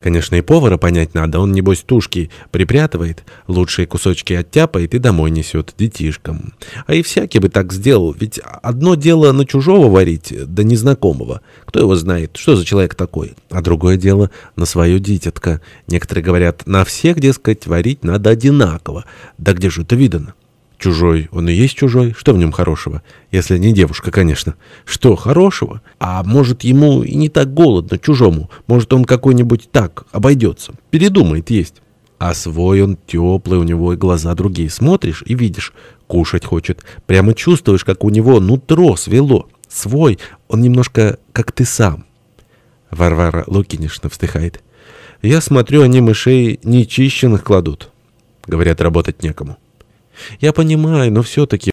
Конечно, и повара понять надо, он, небось, тушки припрятывает, лучшие кусочки оттяпает и домой несет детишкам. А и всякий бы так сделал, ведь одно дело на чужого варить, да незнакомого. Кто его знает, что за человек такой? А другое дело на свое дитятко. Некоторые говорят, на всех, дескать, варить надо одинаково. Да где же это видано? Чужой, он и есть чужой. Что в нем хорошего? Если не девушка, конечно. Что хорошего? А может, ему и не так голодно, чужому. Может, он какой-нибудь так обойдется. Передумает есть. А свой он теплый, у него и глаза другие. Смотришь и видишь, кушать хочет. Прямо чувствуешь, как у него нутро свело. Свой, он немножко как ты сам. Варвара Лукинишна вздыхает. Я смотрю, они мышей нечищенных кладут. Говорят, работать некому. Я понимаю, но все-таки...